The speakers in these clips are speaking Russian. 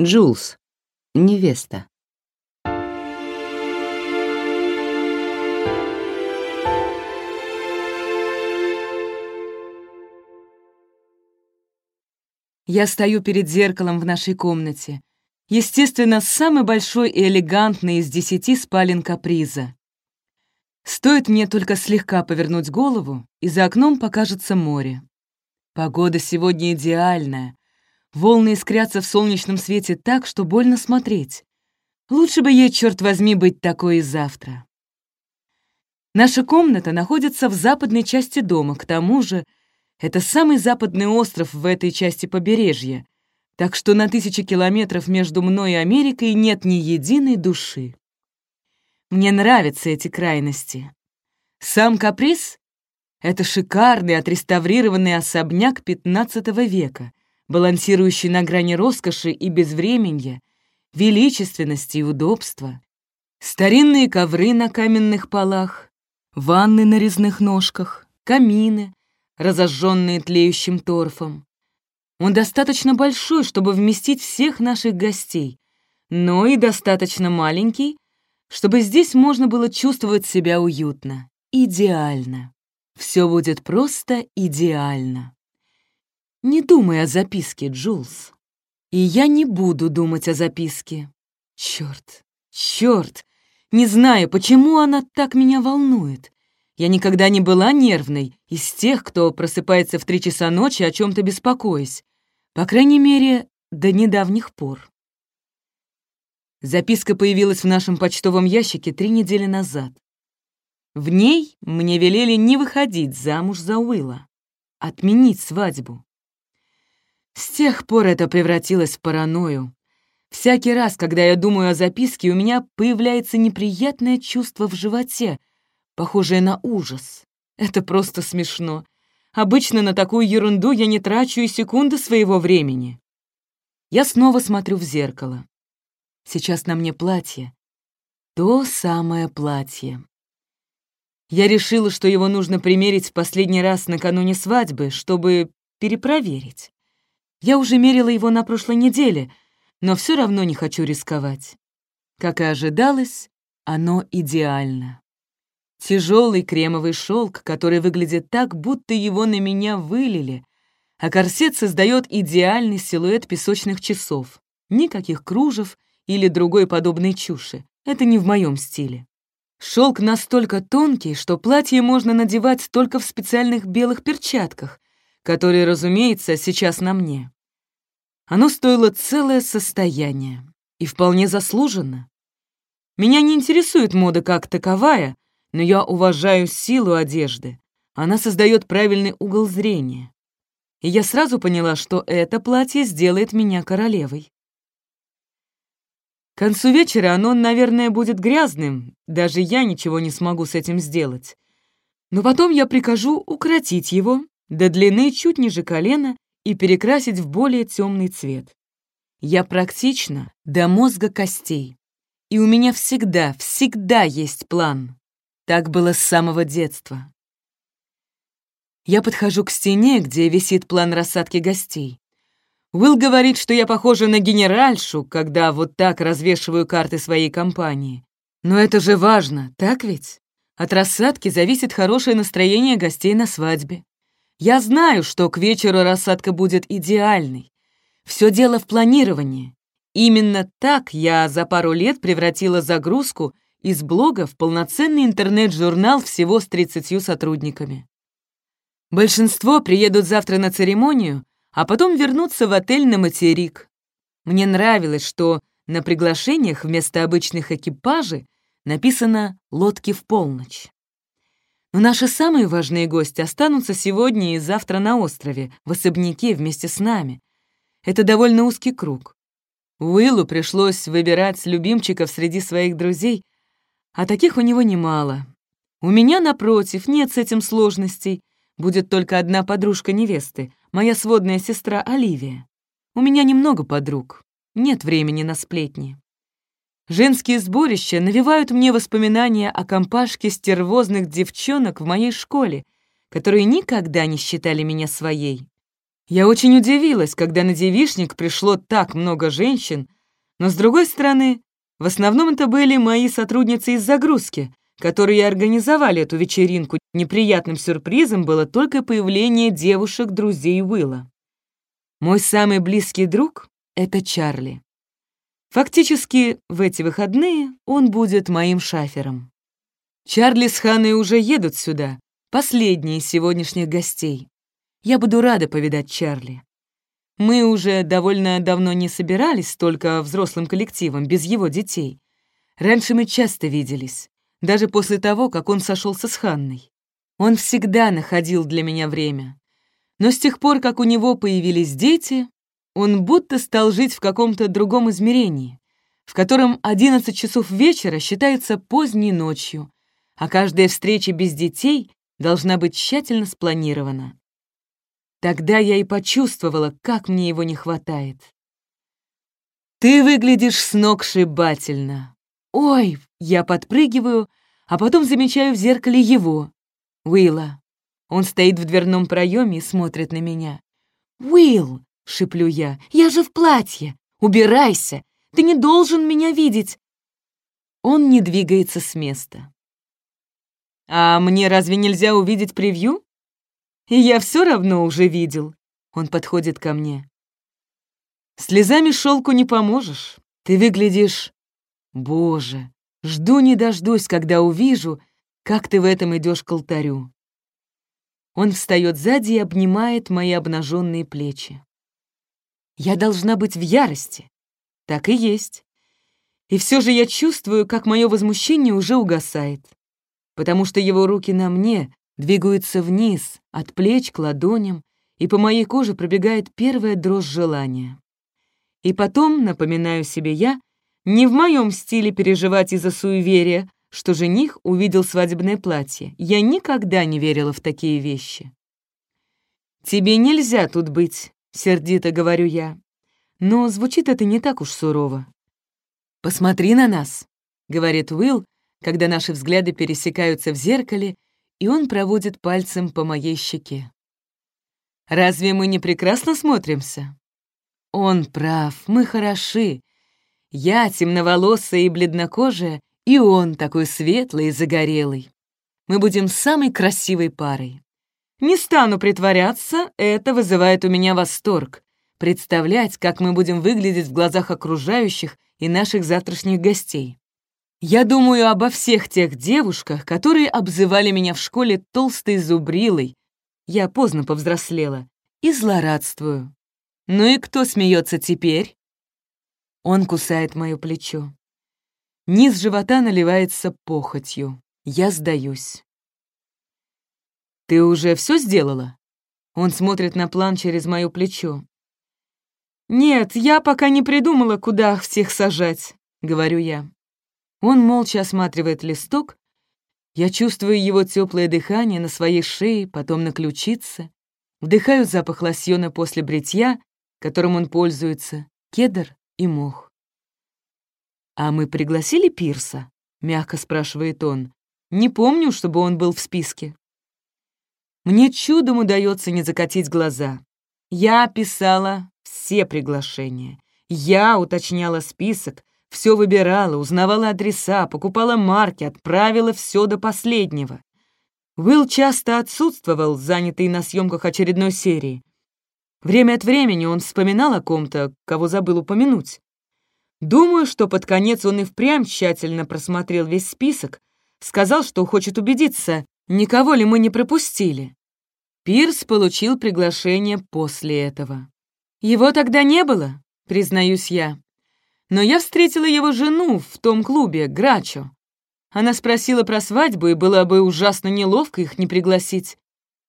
Джулс. Невеста. Я стою перед зеркалом в нашей комнате. Естественно, самый большой и элегантный из десяти спален каприза. Стоит мне только слегка повернуть голову, и за окном покажется море. Погода сегодня идеальная. Волны искрятся в солнечном свете так, что больно смотреть. Лучше бы ей, черт возьми, быть такой и завтра. Наша комната находится в западной части дома, к тому же это самый западный остров в этой части побережья, так что на тысячи километров между мной и Америкой нет ни единой души. Мне нравятся эти крайности. Сам каприз — это шикарный отреставрированный особняк XV века, балансирующий на грани роскоши и безвременья, величественности и удобства. Старинные ковры на каменных полах, ванны на резных ножках, камины, разожженные тлеющим торфом. Он достаточно большой, чтобы вместить всех наших гостей, но и достаточно маленький, чтобы здесь можно было чувствовать себя уютно. Идеально. Все будет просто идеально. Не думай о записке, Джулс. И я не буду думать о записке. Черт, черт, не знаю, почему она так меня волнует. Я никогда не была нервной, из тех, кто просыпается в три часа ночи, о чем то беспокоясь. По крайней мере, до недавних пор. Записка появилась в нашем почтовом ящике три недели назад. В ней мне велели не выходить замуж за Уилла, отменить свадьбу. С тех пор это превратилось в паранойю. Всякий раз, когда я думаю о записке, у меня появляется неприятное чувство в животе, похожее на ужас. Это просто смешно. Обычно на такую ерунду я не трачу и секунды своего времени. Я снова смотрю в зеркало. Сейчас на мне платье. То самое платье. Я решила, что его нужно примерить в последний раз накануне свадьбы, чтобы перепроверить. Я уже мерила его на прошлой неделе, но все равно не хочу рисковать. Как и ожидалось, оно идеально. Тяжелый кремовый шелк, который выглядит так, будто его на меня вылили, а корсет создает идеальный силуэт песочных часов. Никаких кружев или другой подобной чуши. Это не в моем стиле. Шелк настолько тонкий, что платье можно надевать только в специальных белых перчатках, которые, разумеется, сейчас на мне. Оно стоило целое состояние. И вполне заслуженно. Меня не интересует мода как таковая — но я уважаю силу одежды. Она создает правильный угол зрения. И я сразу поняла, что это платье сделает меня королевой. К концу вечера оно, наверное, будет грязным, даже я ничего не смогу с этим сделать. Но потом я прикажу укоротить его до длины чуть ниже колена и перекрасить в более темный цвет. Я практична до мозга костей. И у меня всегда, всегда есть план. Так было с самого детства. Я подхожу к стене, где висит план рассадки гостей. Уилл говорит, что я похожа на генеральшу, когда вот так развешиваю карты своей компании. Но это же важно, так ведь? От рассадки зависит хорошее настроение гостей на свадьбе. Я знаю, что к вечеру рассадка будет идеальной. Все дело в планировании. Именно так я за пару лет превратила загрузку из блога в полноценный интернет-журнал всего с 30 сотрудниками. Большинство приедут завтра на церемонию, а потом вернутся в отель на материк. Мне нравилось, что на приглашениях вместо обычных экипажей написано «лодки в полночь». Наши самые важные гости останутся сегодня и завтра на острове, в особняке вместе с нами. Это довольно узкий круг. Уиллу пришлось выбирать любимчиков среди своих друзей, а таких у него немало. У меня, напротив, нет с этим сложностей. Будет только одна подружка невесты, моя сводная сестра Оливия. У меня немного подруг, нет времени на сплетни. Женские сборища навевают мне воспоминания о компашке стервозных девчонок в моей школе, которые никогда не считали меня своей. Я очень удивилась, когда на девишник пришло так много женщин, но, с другой стороны, в основном это были мои сотрудницы из загрузки, которые организовали эту вечеринку. Неприятным сюрпризом было только появление девушек-друзей Уилла. Мой самый близкий друг — это Чарли. Фактически, в эти выходные он будет моим шафером. Чарли с Ханой уже едут сюда, последние из сегодняшних гостей. Я буду рада повидать Чарли. Мы уже довольно давно не собирались только взрослым коллективом, без его детей. Раньше мы часто виделись, даже после того, как он сошелся с Ханной. Он всегда находил для меня время. Но с тех пор, как у него появились дети, он будто стал жить в каком-то другом измерении, в котором 11 часов вечера считается поздней ночью, а каждая встреча без детей должна быть тщательно спланирована. Тогда я и почувствовала, как мне его не хватает. «Ты выглядишь сногсшибательно!» «Ой!» — я подпрыгиваю, а потом замечаю в зеркале его, Уилла. Он стоит в дверном проеме и смотрит на меня. «Уилл!» — шиплю я. «Я же в платье! Убирайся! Ты не должен меня видеть!» Он не двигается с места. «А мне разве нельзя увидеть превью?» Я все равно уже видел. Он подходит ко мне. Слезами шелку не поможешь. Ты выглядишь... Боже, жду не дождусь, когда увижу, как ты в этом идешь к алтарю. Он встает сзади и обнимает мои обнаженные плечи. Я должна быть в ярости. Так и есть. И все же я чувствую, как мое возмущение уже угасает, потому что его руки на мне, двигаются вниз, от плеч к ладоням, и по моей коже пробегает первая дрожь желания. И потом, напоминаю себе я, не в моем стиле переживать из-за суеверия, что жених увидел свадебное платье. Я никогда не верила в такие вещи. «Тебе нельзя тут быть», — сердито говорю я. Но звучит это не так уж сурово. «Посмотри на нас», — говорит Уилл, когда наши взгляды пересекаются в зеркале, и он проводит пальцем по моей щеке. «Разве мы не прекрасно смотримся?» Он прав, мы хороши. Я темноволосая и бледнокожая, и он такой светлый и загорелый. Мы будем самой красивой парой. Не стану притворяться, это вызывает у меня восторг. Представлять, как мы будем выглядеть в глазах окружающих и наших завтрашних гостей. Я думаю обо всех тех девушках, которые обзывали меня в школе толстой зубрилой. Я поздно повзрослела. И злорадствую. Ну и кто смеется теперь? Он кусает мое плечо. Низ живота наливается похотью. Я сдаюсь. «Ты уже все сделала?» Он смотрит на план через мое плечо. «Нет, я пока не придумала, куда всех сажать», — говорю я. Он молча осматривает листок. Я чувствую его теплое дыхание на своей шее, потом на ключице. Вдыхаю запах лосьона после бритья, которым он пользуется, кедр и мох. «А мы пригласили Пирса?» — мягко спрашивает он. «Не помню, чтобы он был в списке». Мне чудом удается не закатить глаза. Я писала все приглашения. Я уточняла список, все выбирала, узнавала адреса, покупала марки, отправила все до последнего. Уилл часто отсутствовал, занятый на съемках очередной серии. Время от времени он вспоминал о ком-то, кого забыл упомянуть. Думаю, что под конец он и впрямь тщательно просмотрел весь список, сказал, что хочет убедиться, никого ли мы не пропустили. Пирс получил приглашение после этого. Его тогда не было, признаюсь я. Но я встретила его жену в том клубе, Грачо. Она спросила про свадьбу, и было бы ужасно неловко их не пригласить.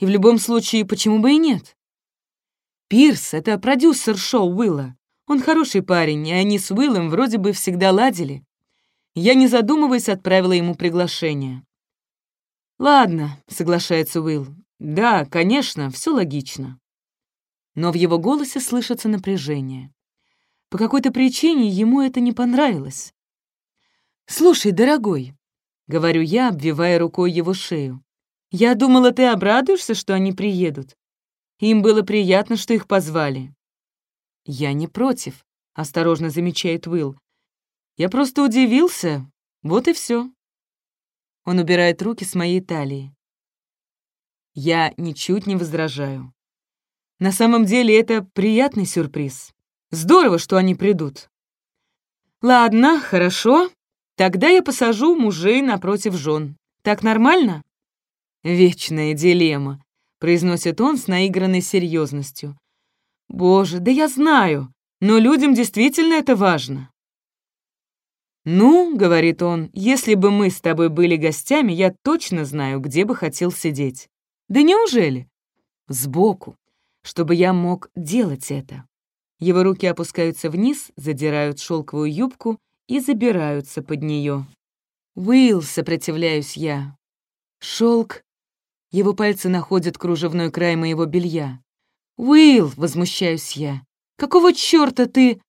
И в любом случае, почему бы и нет? Пирс — это продюсер шоу Уилла. Он хороший парень, и они с Уиллом вроде бы всегда ладили. Я, не задумываясь, отправила ему приглашение. «Ладно», — соглашается Уилл. «Да, конечно, все логично». Но в его голосе слышится напряжение. По какой-то причине ему это не понравилось. «Слушай, дорогой», — говорю я, обвивая рукой его шею, «я думала, ты обрадуешься, что они приедут. Им было приятно, что их позвали. «Я не против», — осторожно замечает Уилл. «Я просто удивился. Вот и все. Он убирает руки с моей талии. Я ничуть не возражаю. На самом деле это приятный сюрприз. Здорово, что они придут. Ладно, хорошо. Тогда я посажу мужей напротив жен. Так нормально? Вечная дилемма, произносит он с наигранной серьезностью. Боже, да я знаю, но людям действительно это важно. «Ну, — говорит он, — если бы мы с тобой были гостями, я точно знаю, где бы хотел сидеть». «Да неужели?» «Сбоку, чтобы я мог делать это». Его руки опускаются вниз, задирают шелковую юбку и забираются под нее. «Уилл», — сопротивляюсь я. Шелк. Его пальцы находят кружевной край моего белья. «Уилл!» — возмущаюсь я. «Какого чёрта ты...»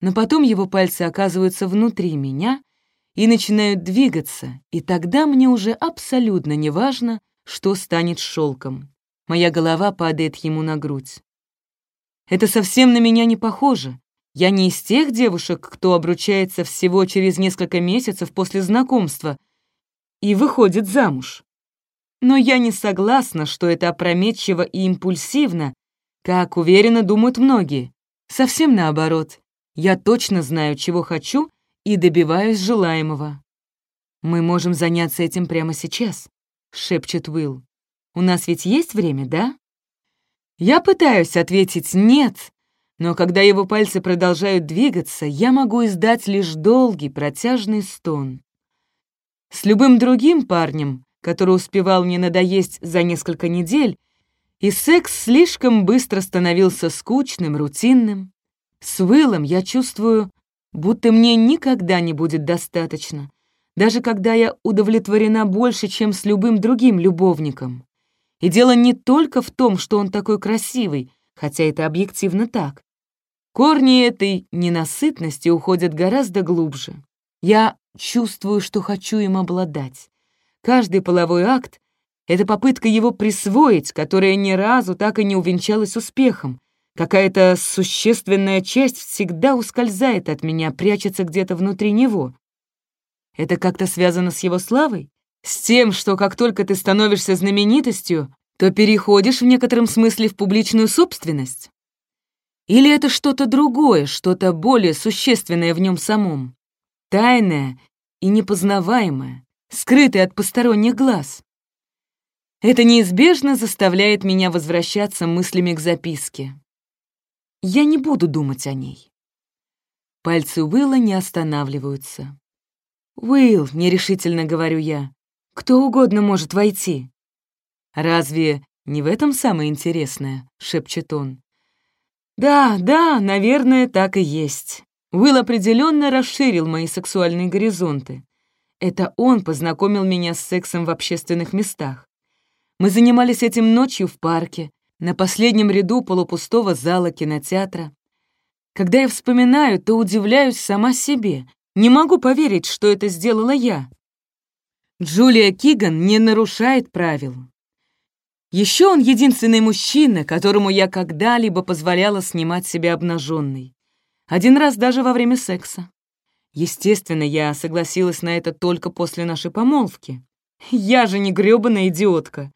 Но потом его пальцы оказываются внутри меня и начинают двигаться, и тогда мне уже абсолютно не важно, что станет шелком. Моя голова падает ему на грудь. Это совсем на меня не похоже. Я не из тех девушек, кто обручается всего через несколько месяцев после знакомства и выходит замуж. Но я не согласна, что это опрометчиво и импульсивно, как уверенно думают многие. Совсем наоборот. Я точно знаю, чего хочу, и добиваюсь желаемого. «Мы можем заняться этим прямо сейчас», — шепчет Уилл. «У нас ведь есть время, да?» Я пытаюсь ответить «нет», но когда его пальцы продолжают двигаться, я могу издать лишь долгий протяжный стон. С любым другим парнем, который успевал мне надоесть за несколько недель, и секс слишком быстро становился скучным, рутинным. С Уиллом я чувствую, будто мне никогда не будет достаточно, даже когда я удовлетворена больше, чем с любым другим любовником. И дело не только в том, что он такой красивый, хотя это объективно так. Корни этой ненасытности уходят гораздо глубже. Я чувствую, что хочу им обладать. Каждый половой акт — это попытка его присвоить, которая ни разу так и не увенчалась успехом, Какая-то существенная часть всегда ускользает от меня, прячется где-то внутри него. Это как-то связано с его славой? С тем, что как только ты становишься знаменитостью, то переходишь в некотором смысле в публичную собственность? Или это что-то другое, что-то более существенное в нем самом? Тайное и непознаваемое, скрытое от посторонних глаз? Это неизбежно заставляет меня возвращаться мыслями к записке. Я не буду думать о ней. Пальцы Уилла не останавливаются. «Уилл», — нерешительно говорю я, — «кто угодно может войти». «Разве не в этом самое интересное?» — шепчет он. «Да, да, наверное, так и есть». Уилл определенно расширил мои сексуальные горизонты. Это он познакомил меня с сексом в общественных местах. Мы занимались этим ночью в парке, на последнем ряду полупустого зала кинотеатра. Когда я вспоминаю, то удивляюсь сама себе. Не могу поверить, что это сделала я. Джулия Киган не нарушает правил. Еще он единственный мужчина, которому я когда-либо позволяла снимать себя обнаженной. Один раз даже во время секса. Естественно, я согласилась на это только после нашей помолвки. Я же не грёбаная идиотка.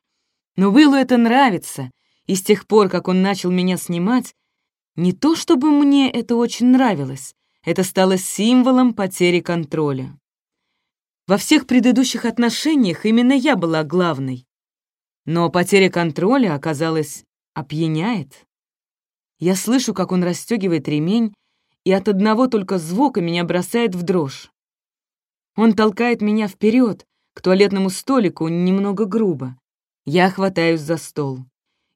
Но Уиллу это нравится, и с тех пор, как он начал меня снимать, не то чтобы мне это очень нравилось, это стало символом потери контроля. Во всех предыдущих отношениях именно я была главной. Но потеря контроля, оказалось, опьяняет. Я слышу, как он расстегивает ремень, и от одного только звука меня бросает в дрожь. Он толкает меня вперед к туалетному столику немного грубо. Я хватаюсь за стол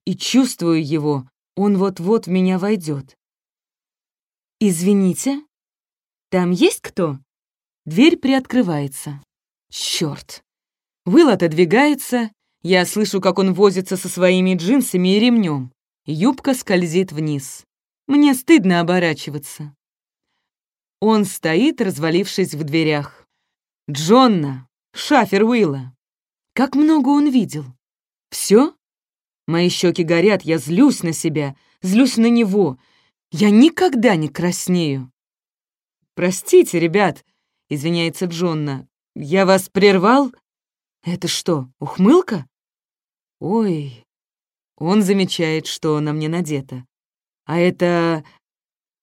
и чувствую его, он вот-вот в меня войдет. «Извините, там есть кто?» Дверь приоткрывается. Черт! Выл отодвигается, я слышу, как он возится со своими джинсами и ремнем. Юбка скользит вниз. Мне стыдно оборачиваться. Он стоит, развалившись в дверях. Джонна, шафер Уилла. Как много он видел. Все? Мои щеки горят, я злюсь на себя, злюсь на него. Я никогда не краснею. «Простите, ребят», — извиняется Джонна, — «я вас прервал?» «Это что, ухмылка?» «Ой...» Он замечает, что на мне надето. «А это...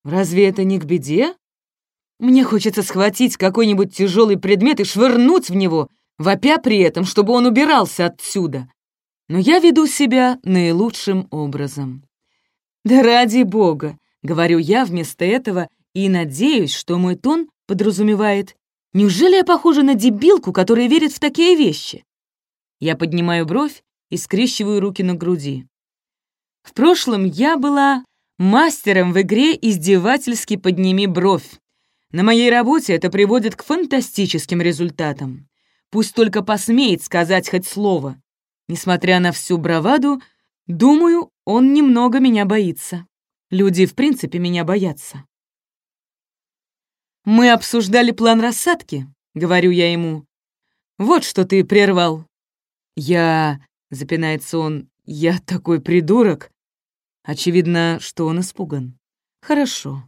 разве это не к беде?» Мне хочется схватить какой-нибудь тяжелый предмет и швырнуть в него, вопя при этом, чтобы он убирался отсюда. Но я веду себя наилучшим образом. «Да ради бога!» — говорю я вместо этого и надеюсь, что мой тон подразумевает «Неужели я похожа на дебилку, которая верит в такие вещи?» Я поднимаю бровь и скрещиваю руки на груди. В прошлом я была мастером в игре «Издевательски подними бровь». На моей работе это приводит к фантастическим результатам. Пусть только посмеет сказать хоть слово. Несмотря на всю браваду, думаю, он немного меня боится. Люди, в принципе, меня боятся. «Мы обсуждали план рассадки», — говорю я ему. «Вот что ты прервал». «Я...» — запинается он. «Я такой придурок». Очевидно, что он испуган. «Хорошо.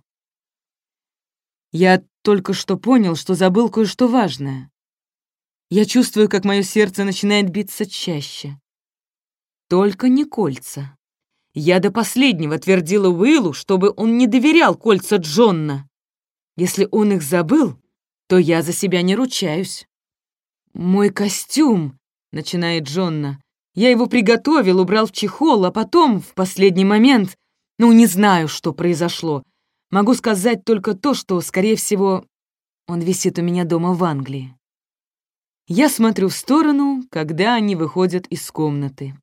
Я только что понял, что забыл кое-что важное. Я чувствую, как мое сердце начинает биться чаще. Только не кольца. Я до последнего твердила Уиллу, чтобы он не доверял кольца Джонна. Если он их забыл, то я за себя не ручаюсь. «Мой костюм», — начинает Джонна. «Я его приготовил, убрал в чехол, а потом, в последний момент, ну, не знаю, что произошло. Могу сказать только то, что, скорее всего, он висит у меня дома в Англии. Я смотрю в сторону, когда они выходят из комнаты.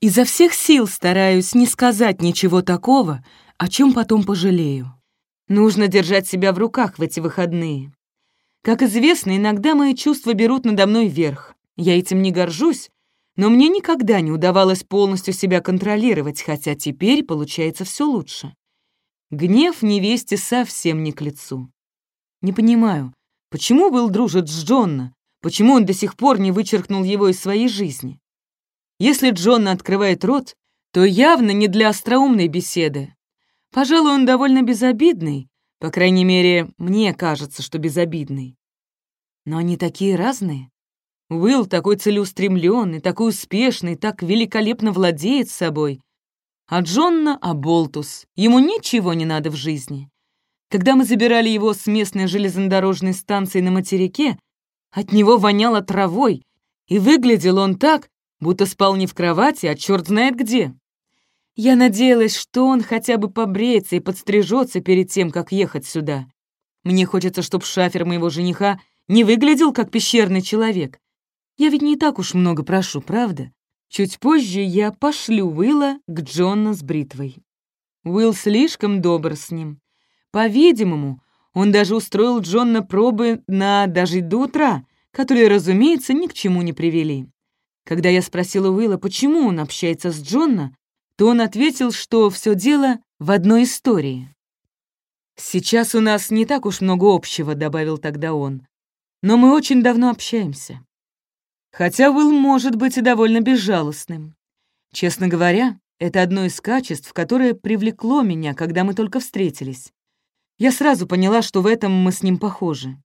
Изо всех сил стараюсь не сказать ничего такого, о чем потом пожалею. Нужно держать себя в руках в эти выходные. Как известно, иногда мои чувства берут надо мной верх. Я этим не горжусь, но мне никогда не удавалось полностью себя контролировать, хотя теперь получается все лучше. Гнев невесте совсем не к лицу. Не понимаю, почему Уилл дружит с Джонна? Почему он до сих пор не вычеркнул его из своей жизни? Если Джонна открывает рот, то явно не для остроумной беседы. Пожалуй, он довольно безобидный, по крайней мере, мне кажется, что безобидный. Но они такие разные. Уилл такой целеустремленный, такой успешный, так великолепно владеет собой, а Джонна — Аболтус. Ему ничего не надо в жизни. Когда мы забирали его с местной железнодорожной станции на материке, от него воняло травой, и выглядел он так, будто спал не в кровати, а черт знает где. Я надеялась, что он хотя бы побреется и подстрижется перед тем, как ехать сюда. Мне хочется, чтобы шафер моего жениха не выглядел как пещерный человек. Я ведь не так уж много прошу, правда? Чуть позже я пошлю Уилла к Джонна с бритвой. Уилл слишком добр с ним. По-видимому, он даже устроил Джонна пробы на дожить до утра, которые, разумеется, ни к чему не привели. Когда я спросила Уилла, почему он общается с Джонна, то он ответил, что все дело в одной истории. «Сейчас у нас не так уж много общего», — добавил тогда он. «Но мы очень давно общаемся. Хотя Уилл может быть и довольно безжалостным. Честно говоря, это одно из качеств, которое привлекло меня, когда мы только встретились. Я сразу поняла, что в этом мы с ним похожи.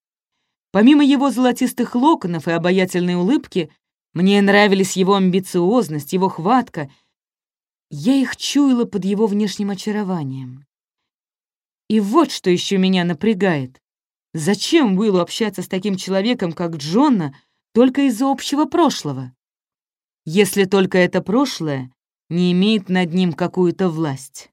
Помимо его золотистых локонов и обаятельной улыбки, мне нравились его амбициозность, его хватка. Я их чуяла под его внешним очарованием. И вот что еще меня напрягает. Зачем Уиллу общаться с таким человеком, как Джонна, только из-за общего прошлого. Если только это прошлое не имеет над ним какую-то власть.